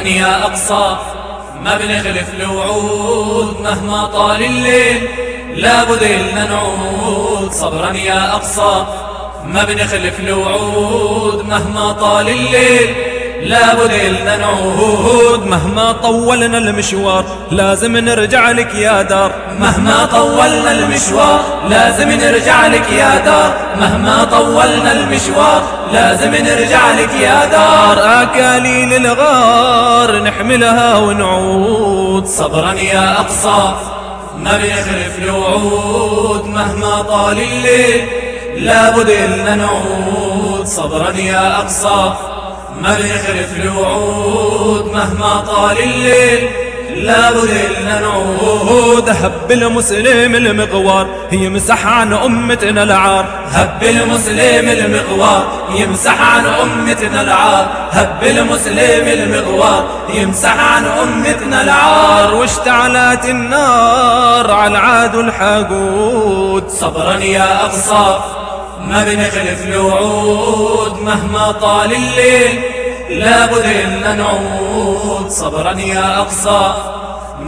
يا أقصى ما بنخلف الوعود مهما طال الليل. لابد إلنا نعود. صبرا يا أقصى ما بنخلف الوعود مهما طال الليل. لابد إلنا نعود مهما طولنا المشوار. لازم نرجع لك يا دار. مهما طولنا المشوار. لازم نرجع لك يا دار. مهما طولنا المشوار. لازم نرجع لك يا دار. أكاليل الغار نحملها ونعود. صبرا يا أقصى. ما بنخلف الوعود. مهما طال الليل لابد إلنا نعود. صبرا يا أقصى. ما بنخلف الوعود مهما طال الليل. لابد إلنا نعود. هب المسلم المغوار يمسح عن أمتنا العار. هب المسلم المغوار يمسح عن أمتنا العار. هب المسلم المغوار يمسح عن أمتنا العار. واشتعلت النار على العاد الحقود صبرا يا أقصى ما بنخلف الوعود مهما طال الليل. لابد إلا نعود صبرا يا أقصى.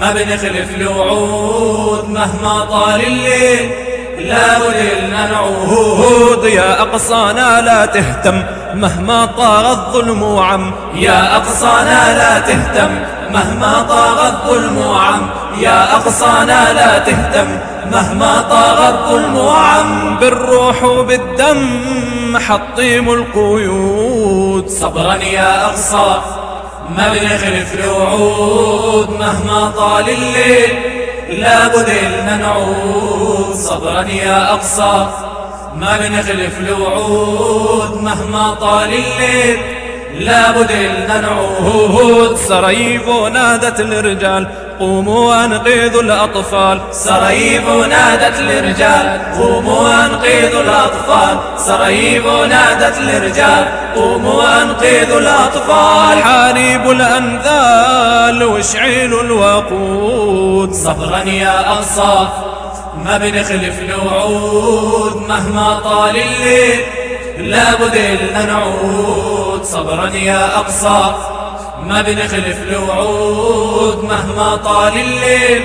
ما بنخلف الوعود مهما طال الليل. لابد إلا نعود يا أقصانا لا تهتم مهما طاغ الظلم وعم. يا أقصانا لا تهتم مهما طاغ الظلم وعم. يا أقصانا لا تهتم مهما طاغ الظلم وعم. بالروح وبالدم حطيم القيود. صبرا يا أقصى ما بنخلف الوعود مهما طال الليل لابد إلنا نعود. صبرا يا أقصى ما بنخلف الوعود مهما طال الليل لابد إلنا نعود سرايب نادت الرجال قوموا أنقذوا الأطفال. سرايب نادت الرجال قوموا أنقذوا الأطفال. سرايب نادت الرجال قوموا أنقذوا الأطفال. حاربوا الأنذال واشعلوا الوقود. صبرا يا أقصى ما بنخلف الوعود مهما طال الليل لابد إلنا نعود صبرا يا أقصى. ما بنخلف الوعود مهما طال الليل.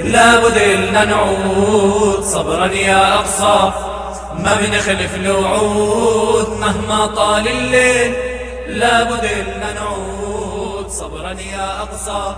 لابد إلنا نعود. صبرا يا أقصى. ما بنخلف الوعود مهما طال الليل. لابد إلنا نعود. صبرا يا أقصى.